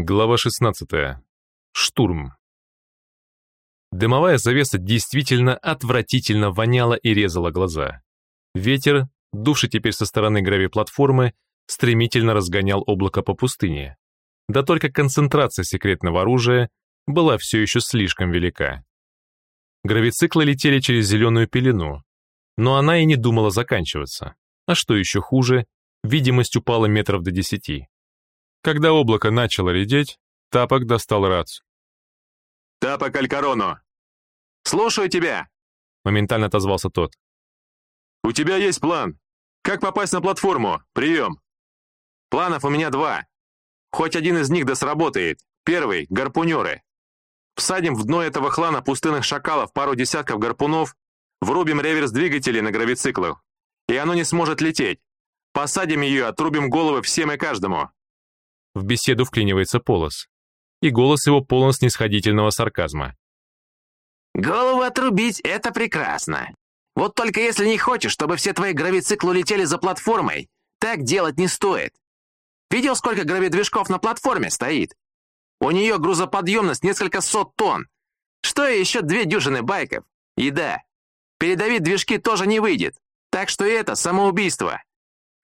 Глава 16. Штурм. Дымовая завеса действительно отвратительно воняла и резала глаза. Ветер, дувший теперь со стороны гравиплатформы, стремительно разгонял облако по пустыне. Да только концентрация секретного оружия была все еще слишком велика. Гравициклы летели через зеленую пелену, но она и не думала заканчиваться. А что еще хуже, видимость упала метров до десяти. Когда облако начало редеть, Тапок достал рацию. «Тапок Алькарону!» «Слушаю тебя!» Моментально отозвался тот. «У тебя есть план. Как попасть на платформу? Прием!» «Планов у меня два. Хоть один из них да сработает. Первый — гарпунеры. Всадим в дно этого хлана пустынных шакалов пару десятков гарпунов, врубим реверс двигателей на гравициклах, и оно не сможет лететь. Посадим ее, отрубим головы всем и каждому. В беседу вклинивается Полос. И голос его полон снисходительного сарказма. «Голову отрубить — это прекрасно. Вот только если не хочешь, чтобы все твои гравициклы улетели за платформой, так делать не стоит. Видел, сколько гравидвижков на платформе стоит? У нее грузоподъемность несколько сот тонн. Что еще две дюжины байков? И да, передавить движки тоже не выйдет. Так что это самоубийство.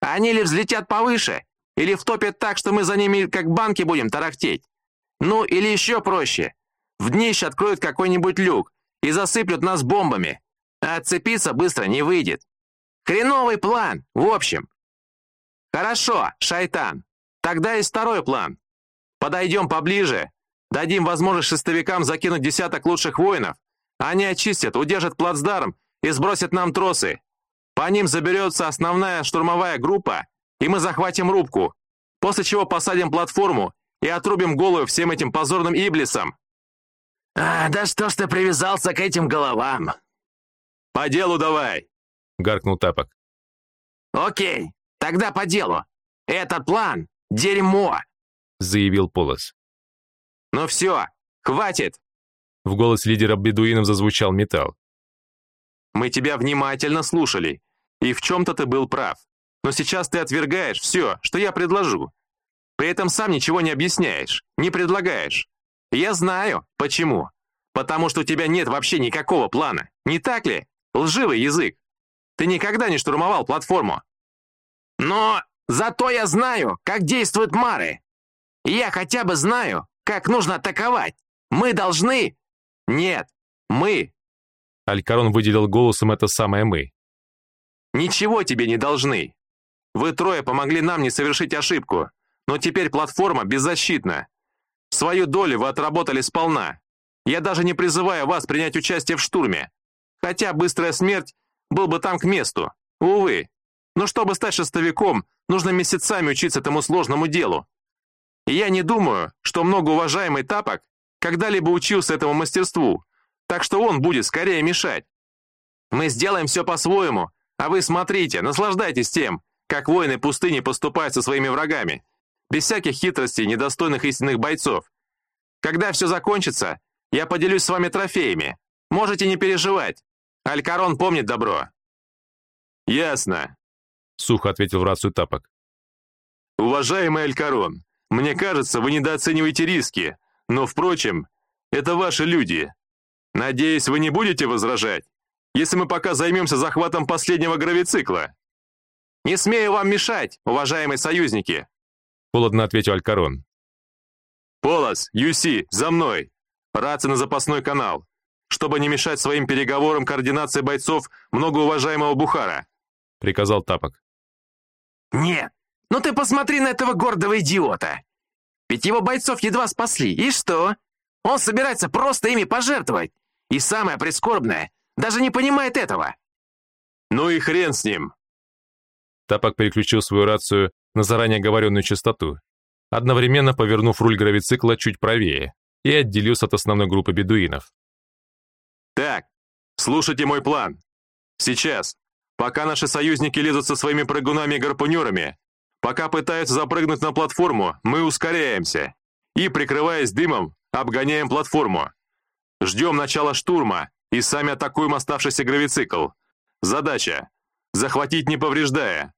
Они ли взлетят повыше, или втопят так, что мы за ними как банки будем тарахтеть. Ну, или еще проще. В днище откроют какой-нибудь люк и засыплют нас бомбами. А отцепиться быстро не выйдет. Хреновый план, в общем. Хорошо, шайтан. Тогда есть второй план. Подойдем поближе, дадим возможность шестовикам закинуть десяток лучших воинов. Они очистят, удержат плацдарм и сбросят нам тросы. По ним заберется основная штурмовая группа, и мы захватим рубку, после чего посадим платформу и отрубим головы всем этим позорным иблисам». «А, да что ж ты привязался к этим головам?» «По делу давай!» — гаркнул Тапок. «Окей, тогда по делу. Этот план — дерьмо!» — заявил Полос. «Ну все, хватит!» В голос лидера бедуинов зазвучал металл. «Мы тебя внимательно слушали, и в чем-то ты был прав. Но сейчас ты отвергаешь все, что я предложу. При этом сам ничего не объясняешь, не предлагаешь. Я знаю, почему. Потому что у тебя нет вообще никакого плана. Не так ли? Лживый язык. Ты никогда не штурмовал платформу. Но зато я знаю, как действуют мары. Я хотя бы знаю, как нужно атаковать. Мы должны... Нет, мы. Алькарон выделил голосом это самое «мы». Ничего тебе не должны. Вы трое помогли нам не совершить ошибку, но теперь платформа беззащитна. Свою долю вы отработали сполна. Я даже не призываю вас принять участие в штурме. Хотя быстрая смерть был бы там к месту. Увы. Но чтобы стать шестовиком, нужно месяцами учиться этому сложному делу. И я не думаю, что многоуважаемый Тапок когда-либо учился этому мастерству, так что он будет скорее мешать. Мы сделаем все по-своему, а вы смотрите, наслаждайтесь тем, как воины пустыни поступают со своими врагами, без всяких хитростей, недостойных истинных бойцов. Когда все закончится, я поделюсь с вами трофеями. Можете не переживать. Алькарон помнит добро». «Ясно», — сухо ответил в рацию Тапок. «Уважаемый Алькарон, мне кажется, вы недооцениваете риски, но, впрочем, это ваши люди. Надеюсь, вы не будете возражать, если мы пока займемся захватом последнего гравицикла?» «Не смею вам мешать, уважаемые союзники!» Холодно ответил Алькарон. «Полос, Юси, за мной! Рация на запасной канал, чтобы не мешать своим переговорам координации бойцов многоуважаемого Бухара!» Приказал Тапок. «Нет, ну ты посмотри на этого гордого идиота! Ведь его бойцов едва спасли, и что? Он собирается просто ими пожертвовать! И самое прискорбное, даже не понимает этого!» «Ну и хрен с ним!» Тапок переключил свою рацию на заранее оговоренную частоту, одновременно повернув руль гравицикла чуть правее и отделился от основной группы бедуинов. «Так, слушайте мой план. Сейчас, пока наши союзники лезут со своими прыгунами и гарпунерами, пока пытаются запрыгнуть на платформу, мы ускоряемся и, прикрываясь дымом, обгоняем платформу. Ждем начала штурма и сами атакуем оставшийся гравицикл. Задача захватить не повреждая.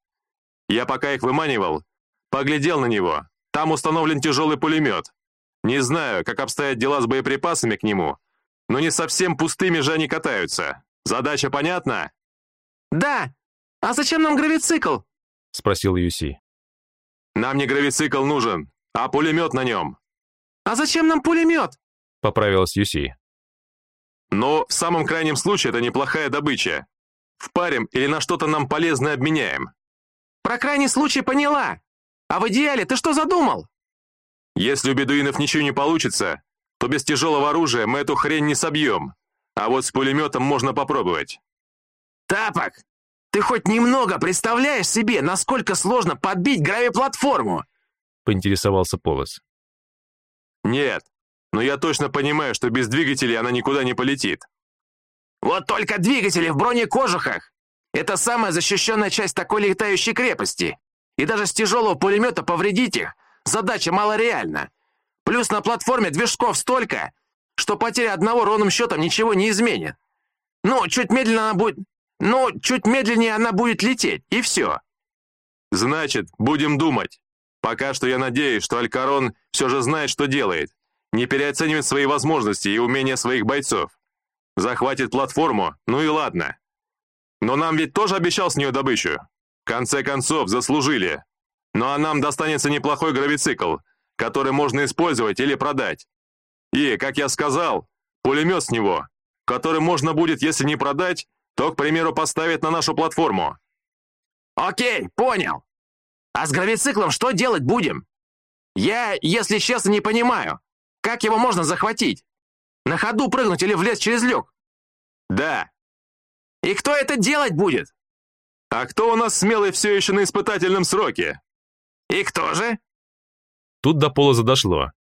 Я пока их выманивал, поглядел на него. Там установлен тяжелый пулемет. Не знаю, как обстоят дела с боеприпасами к нему, но не совсем пустыми же они катаются. Задача понятна?» «Да! А зачем нам гравицикл?» — спросил Юси. «Нам не гравицикл нужен, а пулемет на нем». «А зачем нам пулемет?» — поправилась Юси. «Но в самом крайнем случае это неплохая добыча. Впарим или на что-то нам полезное обменяем». «Про крайний случай поняла. А в идеале ты что задумал?» «Если у бедуинов ничего не получится, то без тяжелого оружия мы эту хрень не собьем. А вот с пулеметом можно попробовать». «Тапок, ты хоть немного представляешь себе, насколько сложно подбить гравиплатформу?» поинтересовался Полос. «Нет, но я точно понимаю, что без двигателей она никуда не полетит». «Вот только двигатели в бронекожухах! Это самая защищенная часть такой летающей крепости. И даже с тяжелого пулемета повредить их задача малореальна. Плюс на платформе движков столько, что потеря одного ровным счетом ничего не изменит. Ну, чуть медленно она будет... Ну, чуть медленнее она будет лететь, и все. Значит, будем думать. Пока что я надеюсь, что Алькарон все же знает, что делает. Не переоценивает свои возможности и умения своих бойцов. Захватит платформу, ну и ладно. Но нам ведь тоже обещал с нее добычу. В конце концов, заслужили. Ну а нам достанется неплохой гравицикл, который можно использовать или продать. И, как я сказал, пулемет с него, который можно будет, если не продать, то, к примеру, поставить на нашу платформу. Окей, понял. А с гравициклом что делать будем? Я, если честно, не понимаю, как его можно захватить? На ходу прыгнуть или в лес через люк? Да. И кто это делать будет? А кто у нас смелый все еще на испытательном сроке? И кто же? Тут до пола задошло.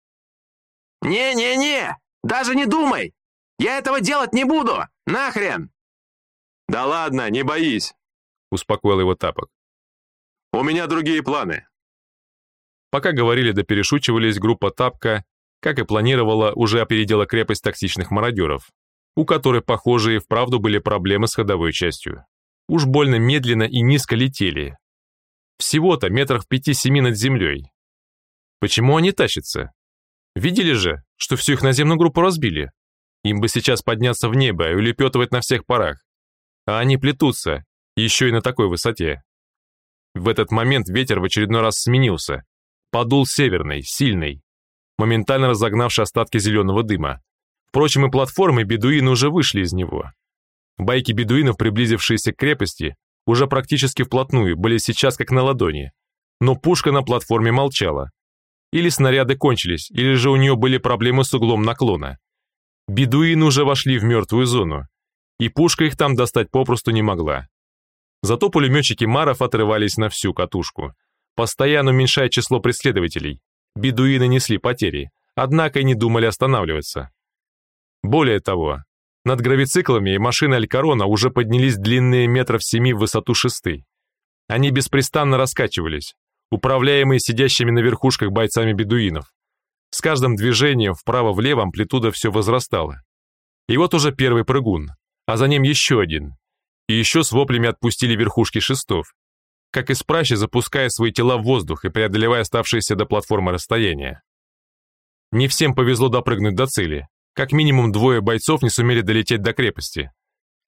«Не-не-не! Даже не думай! Я этого делать не буду! Нахрен!» «Да ладно, не боись!» — успокоил его Тапок. «У меня другие планы». Пока говорили да перешучивались, группа Тапка, как и планировала, уже опередила крепость токсичных мародеров, у которой, похоже, и вправду были проблемы с ходовой частью. Уж больно медленно и низко летели. Всего-то метрах пяти-семи над землей. Почему они тащатся? Видели же, что всю их наземную группу разбили? Им бы сейчас подняться в небо и улепетывать на всех парах. А они плетутся, еще и на такой высоте. В этот момент ветер в очередной раз сменился. Подул северный, сильный, моментально разогнавший остатки зеленого дыма. Впрочем, и платформы бедуины уже вышли из него. Байки бедуинов, приблизившиеся к крепости, уже практически вплотную, были сейчас как на ладони. Но пушка на платформе молчала. Или снаряды кончились, или же у нее были проблемы с углом наклона. Бедуины уже вошли в мертвую зону, и пушка их там достать попросту не могла. Зато пулеметчики Маров отрывались на всю катушку, постоянно уменьшая число преследователей. Бедуины несли потери, однако и не думали останавливаться. Более того, над гравициклами и машиной Алькарона уже поднялись длинные метров семи в высоту шесты. Они беспрестанно раскачивались, управляемые сидящими на верхушках бойцами бедуинов. С каждым движением вправо-влево амплитуда все возрастала. И вот уже первый прыгун, а за ним еще один. И еще с воплями отпустили верхушки шестов, как из пращи запуская свои тела в воздух и преодолевая оставшиеся до платформы расстояние. Не всем повезло допрыгнуть до цели. Как минимум двое бойцов не сумели долететь до крепости.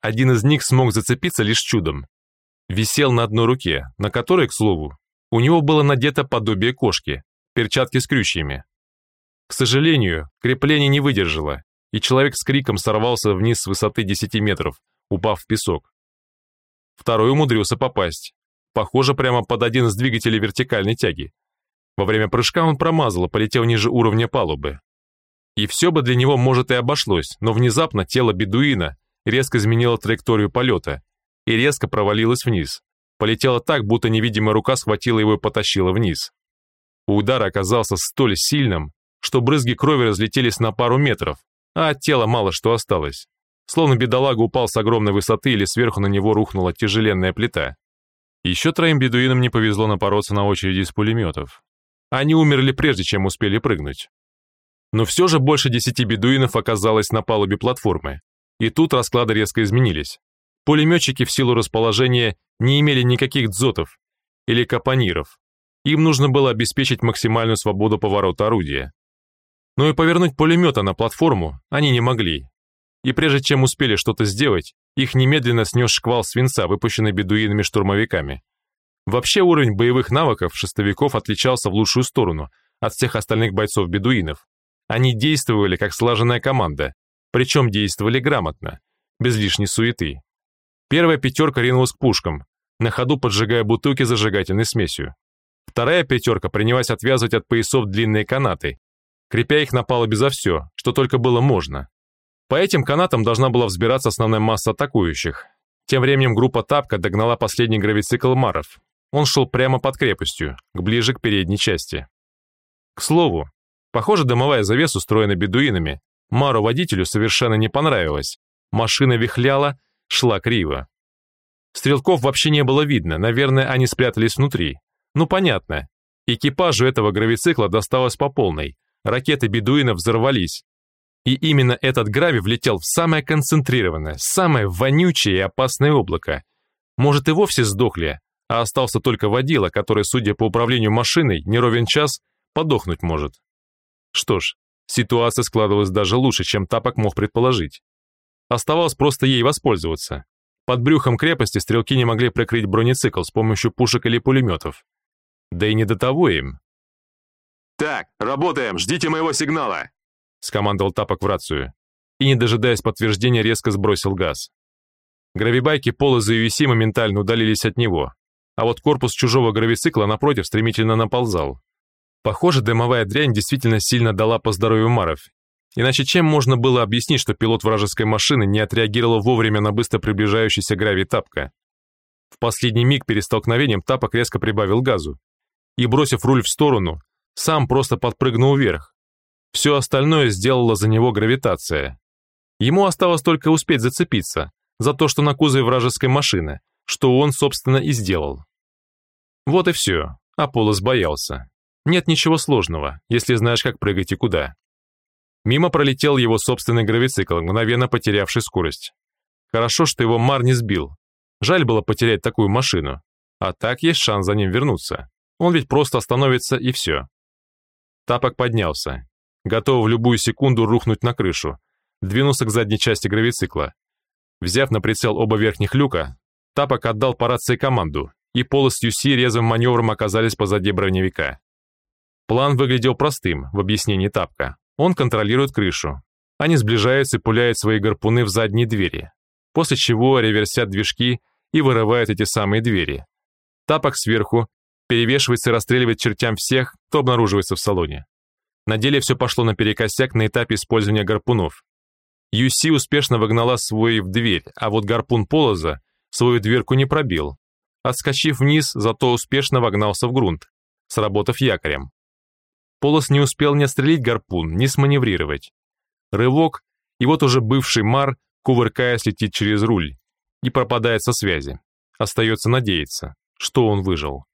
Один из них смог зацепиться лишь чудом. Висел на одной руке, на которой, к слову, у него было надето подобие кошки, перчатки с крючьями. К сожалению, крепление не выдержало, и человек с криком сорвался вниз с высоты 10 метров, упав в песок. Второй умудрился попасть, похоже, прямо под один из двигателей вертикальной тяги. Во время прыжка он промазал и полетел ниже уровня палубы. И все бы для него, может, и обошлось, но внезапно тело бедуина резко изменило траекторию полета и резко провалилось вниз, полетела так, будто невидимая рука схватила его и потащила вниз. Удар оказался столь сильным, что брызги крови разлетелись на пару метров, а от тела мало что осталось. Словно бедолага упал с огромной высоты или сверху на него рухнула тяжеленная плита. Еще троим бедуинам не повезло напороться на очереди из пулеметов. Они умерли прежде, чем успели прыгнуть. Но все же больше десяти бедуинов оказалось на палубе платформы, и тут расклады резко изменились. Пулеметчики в силу расположения не имели никаких дзотов или капониров. Им нужно было обеспечить максимальную свободу поворота орудия. Но и повернуть пулемета на платформу они не могли. И прежде чем успели что-то сделать, их немедленно снес шквал свинца, выпущенный бедуинами-штурмовиками. Вообще уровень боевых навыков шестовиков отличался в лучшую сторону от всех остальных бойцов-бедуинов. Они действовали как слаженная команда, причем действовали грамотно, без лишней суеты. Первая пятерка ринулась к пушкам, на ходу поджигая бутылки зажигательной смесью. Вторая пятерка принялась отвязывать от поясов длинные канаты, крепя их на палубе за все, что только было можно. По этим канатам должна была взбираться основная масса атакующих. Тем временем группа Тапка догнала последний гравицикл Маров. Он шел прямо под крепостью, ближе к передней части. К слову, похоже, дымовая завеса, устроена бедуинами, Мару водителю совершенно не понравилась. Машина вихляла, шла криво. Стрелков вообще не было видно, наверное, они спрятались внутри. Ну понятно. Экипажу этого гравицикла досталось по полной. Ракеты бедуинов взорвались. И именно этот грави влетел в самое концентрированное, самое вонючее и опасное облако. Может и вовсе сдохли, а остался только водила, который, судя по управлению машиной, не ровен час, подохнуть может. Что ж, ситуация складывалась даже лучше, чем Тапок мог предположить. Оставалось просто ей воспользоваться. Под брюхом крепости стрелки не могли прикрыть бронецикл с помощью пушек или пулеметов. Да и не до того им. «Так, работаем, ждите моего сигнала!» Скомандовал Тапок в рацию. И, не дожидаясь подтверждения, резко сбросил газ. Гравибайки Полоза и Юси моментально удалились от него, а вот корпус чужого гравицикла напротив стремительно наползал. Похоже, дымовая дрянь действительно сильно дала по здоровью Маров. Иначе чем можно было объяснить, что пилот вражеской машины не отреагировал вовремя на быстро приближающийся гравий Тапка? В последний миг перед столкновением Тапок резко прибавил газу и, бросив руль в сторону, сам просто подпрыгнул вверх. Все остальное сделала за него гравитация. Ему осталось только успеть зацепиться за то, что на кузове вражеской машины, что он, собственно, и сделал. Вот и все. Аполлос боялся. Нет ничего сложного, если знаешь, как прыгать и куда. Мимо пролетел его собственный гравицикл, мгновенно потерявший скорость. Хорошо, что его Мар не сбил. Жаль было потерять такую машину. А так есть шанс за ним вернуться. Он ведь просто остановится и все. Тапок поднялся, готов в любую секунду рухнуть на крышу, двинулся к задней части гравицикла. Взяв на прицел оба верхних люка, Тапок отдал по рации команду, и полостью Си резвым маневром оказались позади броневика. План выглядел простым в объяснении Тапка. Он контролирует крышу. Они сближаются и пуляют свои гарпуны в задние двери, после чего реверсят движки и вырывают эти самые двери. Тапок сверху перевешивается и расстреливает чертям всех, кто обнаруживается в салоне. На деле все пошло наперекосяк на этапе использования гарпунов. Юси успешно выгнала свой в дверь, а вот гарпун Полоза свою дверку не пробил. Отскочив вниз, зато успешно вогнался в грунт, сработав якорем. Полос не успел ни отстрелить гарпун, ни сманеврировать. Рывок, и вот уже бывший Мар, кувыркаясь, летит через руль и пропадает со связи. Остается надеяться, что он выжил.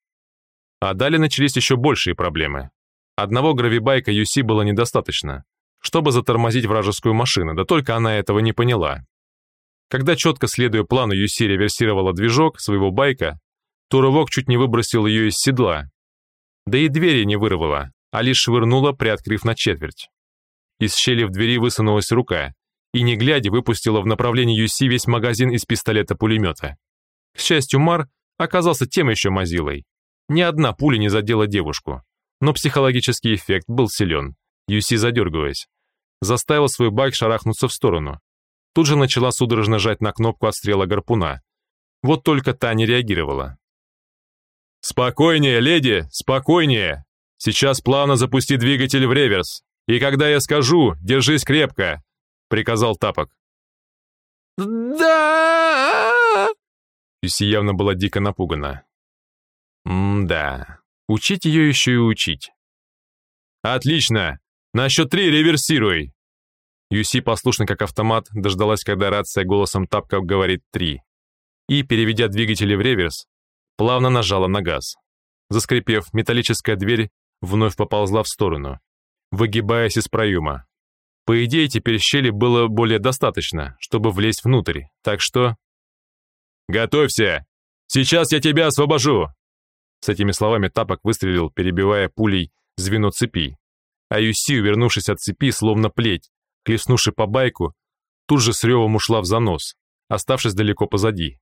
А далее начались еще большие проблемы. Одного гравибайка Юси было недостаточно, чтобы затормозить вражескую машину, да только она этого не поняла. Когда четко следуя плану Юси реверсировала движок своего байка, то рывок чуть не выбросил ее из седла. Да и двери не вырвала, а лишь швырнула, приоткрыв на четверть. Из щели в двери высунулась рука, и не глядя выпустила в направлении Юси весь магазин из пистолета-пулемета. К счастью, Мар оказался тем еще мазилой. Ни одна пуля не задела девушку но психологический эффект был силен. Юси, задергиваясь, заставил свой байк шарахнуться в сторону. Тут же начала судорожно жать на кнопку отстрела гарпуна. Вот только та не реагировала. «Спокойнее, леди, спокойнее! Сейчас плавно запусти двигатель в реверс, и когда я скажу, держись крепко!» — приказал Тапок. «Да!» Юси явно была дико напугана. «М-да, Учить ее еще и учить. «Отлично! На счет три реверсируй!» Юси, послушно как автомат, дождалась, когда рация голосом тапка говорит «три». И, переведя двигатели в реверс, плавно нажала на газ. Заскрипев, металлическая дверь вновь поползла в сторону, выгибаясь из проема. По идее, теперь щели было более достаточно, чтобы влезть внутрь, так что... «Готовься! Сейчас я тебя освобожу!» С этими словами Тапок выстрелил, перебивая пулей звено цепи. а Юси, вернувшись от цепи, словно плеть, хлестнувши по байку, тут же с ревом ушла в занос, оставшись далеко позади.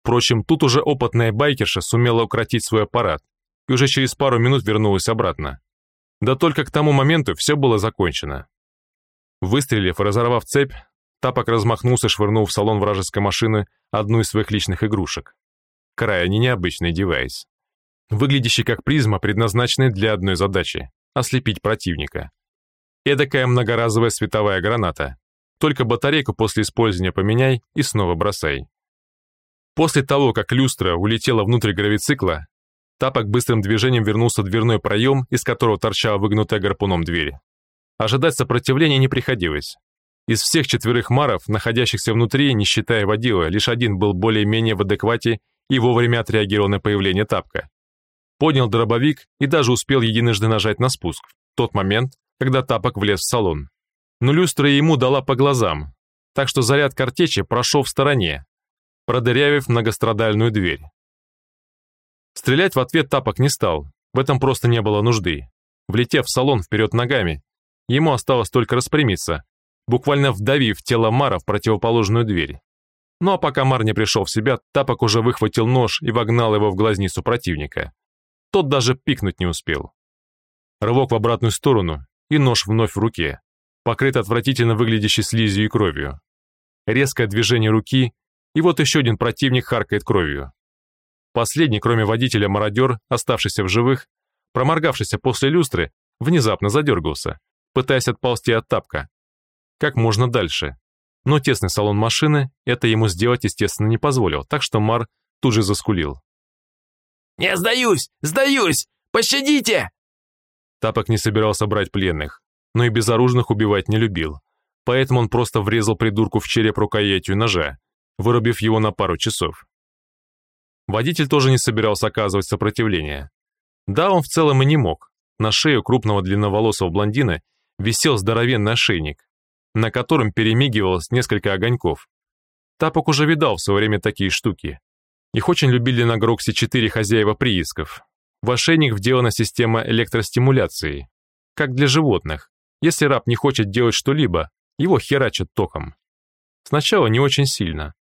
Впрочем, тут уже опытная байкерша сумела укротить свой аппарат и уже через пару минут вернулась обратно. Да только к тому моменту все было закончено. Выстрелив и разорвав цепь, Тапок размахнулся, швырнув в салон вражеской машины одну из своих личных игрушек. Крайне необычный девайс. Выглядящий как призма, предназначенный для одной задачи – ослепить противника. Эдакая многоразовая световая граната. Только батарейку после использования поменяй и снова бросай. После того, как люстра улетела внутрь гравицикла, Тапок быстрым движением вернулся в дверной проем, из которого торчала выгнутая гарпуном дверь. Ожидать сопротивления не приходилось. Из всех четверых маров, находящихся внутри, не считая водила, лишь один был более-менее в адеквате и вовремя отреагировал на появление тапка. Поднял дробовик и даже успел единожды нажать на спуск, в тот момент, когда тапок влез в салон. Но люстра ему дала по глазам, так что заряд картечи прошел в стороне, продырявив многострадальную дверь. Стрелять в ответ тапок не стал, в этом просто не было нужды. Влетев в салон вперед ногами, ему осталось только распрямиться, буквально вдавив тело Мара в противоположную дверь. Ну а пока Мар не пришел в себя, Тапок уже выхватил нож и вогнал его в глазницу противника. Тот даже пикнуть не успел. Рывок в обратную сторону, и нож вновь в руке, покрыт отвратительно выглядящей слизью и кровью. Резкое движение руки, и вот еще один противник харкает кровью. Последний, кроме водителя мародер, оставшийся в живых, проморгавшийся после люстры, внезапно задергался, пытаясь отползти от тапка, как можно дальше. Но тесный салон машины это ему сделать, естественно, не позволил, так что Мар тут же заскулил. «Не сдаюсь! Сдаюсь! Пощадите!» Тапок не собирался брать пленных, но и безоружных убивать не любил, поэтому он просто врезал придурку в череп рукоятью ножа, вырубив его на пару часов. Водитель тоже не собирался оказывать сопротивление. Да, он в целом и не мог. На шею крупного длинноволосого блондина висел здоровенный ошейник, на котором перемигивалось несколько огоньков. Тапок уже видал в свое время такие штуки. Их очень любили на Гроксе-4 хозяева приисков. В ошейник вделана система электростимуляции. Как для животных. Если раб не хочет делать что-либо, его херачат током. Сначала не очень сильно,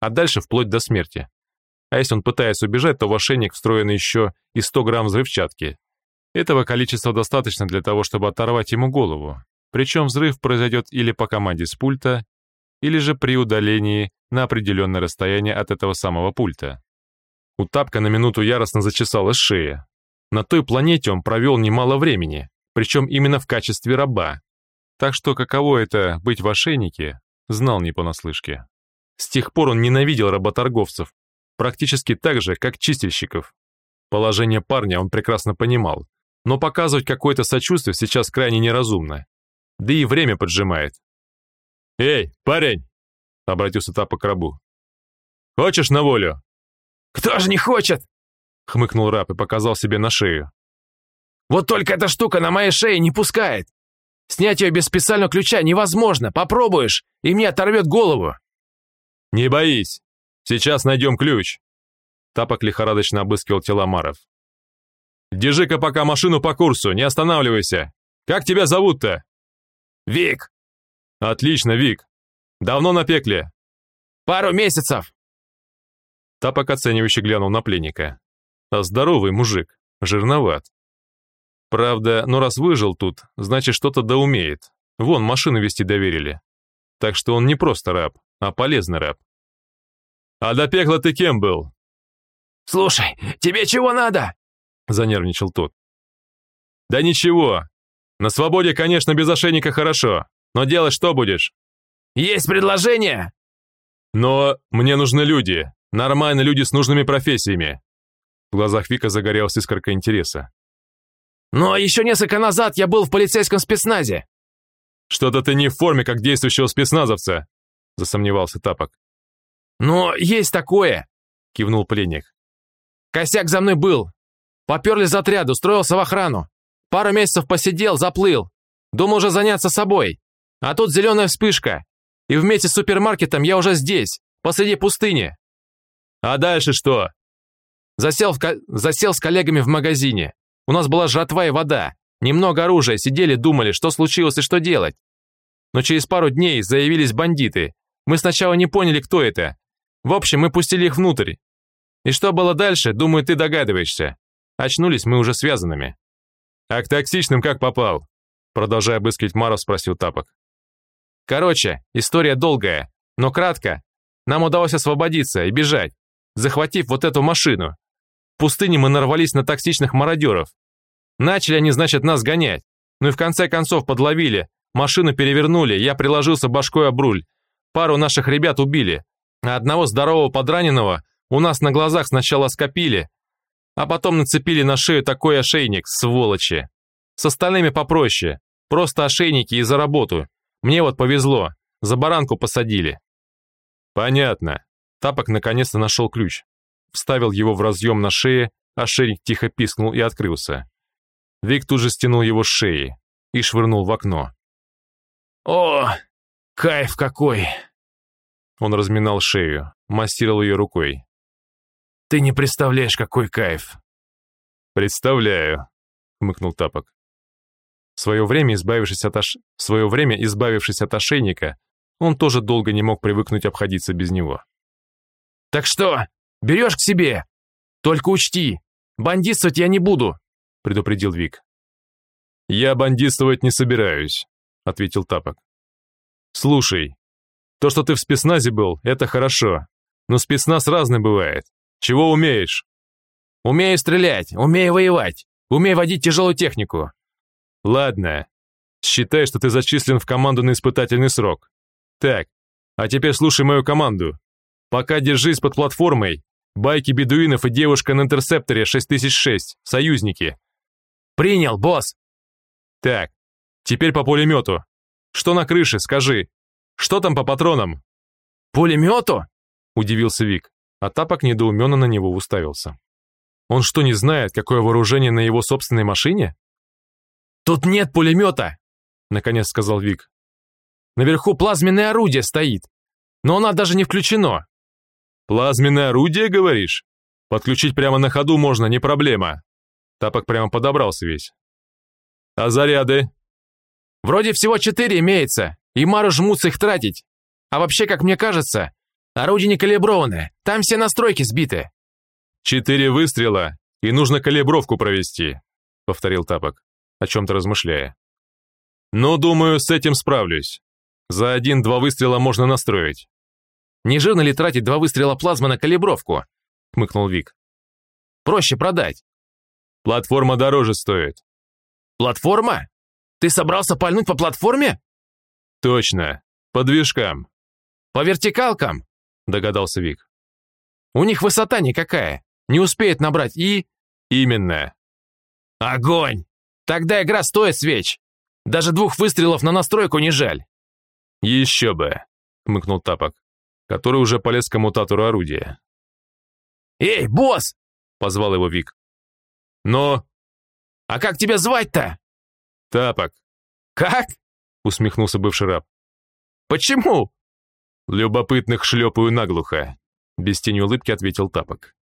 а дальше вплоть до смерти. А если он пытается убежать, то в ошейник встроено еще и 100 грамм взрывчатки. Этого количества достаточно для того, чтобы оторвать ему голову, причем взрыв произойдет или по команде с пульта, или же при удалении на определенное расстояние от этого самого пульта. У Тапка на минуту яростно зачесалась шея. На той планете он провел немало времени, причем именно в качестве раба. Так что каково это быть в ошейнике, знал не понаслышке. С тех пор он ненавидел работорговцев, практически так же, как чистильщиков. Положение парня он прекрасно понимал, но показывать какое-то сочувствие сейчас крайне неразумно. Да и время поджимает. «Эй, парень!» — обратился Тапа к рабу. «Хочешь на волю?» «Кто же не хочет?» — хмыкнул раб и показал себе на шею. «Вот только эта штука на моей шее не пускает. Снять ее без специального ключа невозможно. Попробуешь, и мне оторвет голову». «Не боись. Сейчас найдем ключ». Тапок лихорадочно обыскивал тела Маров. «Держи-ка пока машину по курсу, не останавливайся. Как тебя зовут-то?» «Вик!» «Отлично, Вик. Давно на пекле?» «Пару месяцев!» Тапок оценивающе глянул на пленника. А здоровый мужик, жирноват. Правда, но раз выжил тут, значит что-то да умеет. Вон, машину вести доверили. Так что он не просто раб, а полезный раб. «А до пекла ты кем был?» «Слушай, тебе чего надо?» Занервничал тот. «Да ничего, на свободе, конечно, без ошейника хорошо, но делать что будешь? Есть предложение? Но мне нужны люди, нормальные люди с нужными профессиями. В глазах Вика загорелась искорка интереса. Но еще несколько назад я был в полицейском спецназе. Что-то ты не в форме, как действующего спецназовца, засомневался Тапок. Но есть такое, кивнул пленник. Косяк за мной был. Поперли за отряд, устроился в охрану. Пару месяцев посидел, заплыл. Думал уже заняться собой. А тут зеленая вспышка. И вместе с супермаркетом я уже здесь, посреди пустыни. А дальше что? Засел, в, засел с коллегами в магазине. У нас была жатва и вода. Немного оружия, сидели, думали, что случилось и что делать. Но через пару дней заявились бандиты. Мы сначала не поняли, кто это. В общем, мы пустили их внутрь. И что было дальше, думаю, ты догадываешься. Очнулись мы уже связанными. А к токсичным как попал? Продолжая обыскивать Маров, спросил Тапок. Короче, история долгая, но кратко. Нам удалось освободиться и бежать, захватив вот эту машину. В пустыне мы нарвались на токсичных мародеров. Начали они, значит, нас гонять. Ну и в конце концов подловили, машину перевернули, я приложился башкой об руль. Пару наших ребят убили, а одного здорового подраненного у нас на глазах сначала скопили, а потом нацепили на шею такой ошейник, сволочи. С остальными попроще, просто ошейники и за работу. Мне вот повезло, за баранку посадили. Понятно. Тапок наконец-то нашел ключ. Вставил его в разъем на шее, ошейник тихо пискнул и открылся. Вик тут же стянул его с шеи и швырнул в окно. «О, кайф какой!» Он разминал шею, массировал ее рукой. «Ты не представляешь, какой кайф!» «Представляю», — хмыкнул Тапок. В свое время, избавившись от, ош... в свое время избавившись от ошейника, он тоже долго не мог привыкнуть обходиться без него. «Так что, берешь к себе? Только учти, бандитствовать я не буду», — предупредил Вик. «Я бандитствовать не собираюсь», — ответил Тапок. «Слушай, то, что ты в спецназе был, это хорошо, но спецназ разный бывает. Чего умеешь?» «Умею стрелять, умею воевать, умею водить тяжелую технику». «Ладно, считай, что ты зачислен в команду на испытательный срок. Так, а теперь слушай мою команду. Пока держись под платформой, байки бедуинов и девушка на интерсепторе 6006, союзники. Принял, босс. Так, теперь по пулемету. Что на крыше, скажи. Что там по патронам? Пулемету? Удивился Вик, а Тапок недоуменно на него уставился. Он что, не знает, какое вооружение на его собственной машине? Тут нет пулемета, наконец сказал Вик. Наверху плазменное орудие стоит, но оно даже не включено. Плазменное орудие, говоришь? Подключить прямо на ходу можно, не проблема. Тапок прямо подобрался весь. А заряды? Вроде всего четыре имеется, и Мару жмутся их тратить. А вообще, как мне кажется, орудие не калиброванное, там все настройки сбиты. Четыре выстрела, и нужно калибровку провести, повторил Тапок, о чем-то размышляя. Но, думаю, с этим справлюсь. За один-два выстрела можно настроить. Не жирно ли тратить два выстрела плазмы на калибровку? Хмыкнул Вик. Проще продать. Платформа дороже стоит. Платформа? Ты собрался пальнуть по платформе? Точно. По движкам. По вертикалкам? Догадался Вик. У них высота никакая. Не успеет набрать и... Именно. Огонь! Тогда игра стоит свеч. Даже двух выстрелов на настройку не жаль. Еще бы, хмыкнул Тапок, который уже полез к коммутатору орудия. «Эй, босс!» — позвал его Вик. «Но...» «А как тебя звать-то?» «Тапок». «Как?» — усмехнулся бывший раб. «Почему?» «Любопытных шлепаю наглухо», — без тени улыбки ответил Тапок.